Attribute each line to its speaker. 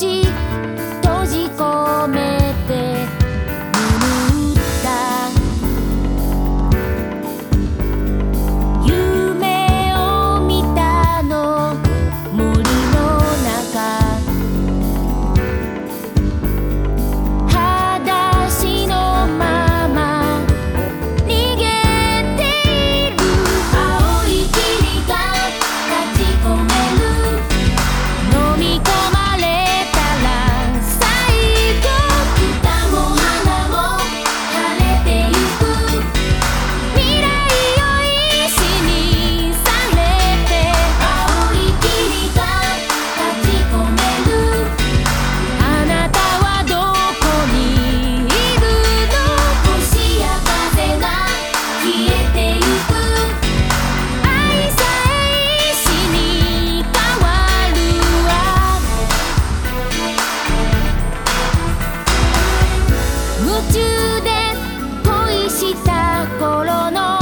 Speaker 1: 口閉じ込め夢中で恋した頃の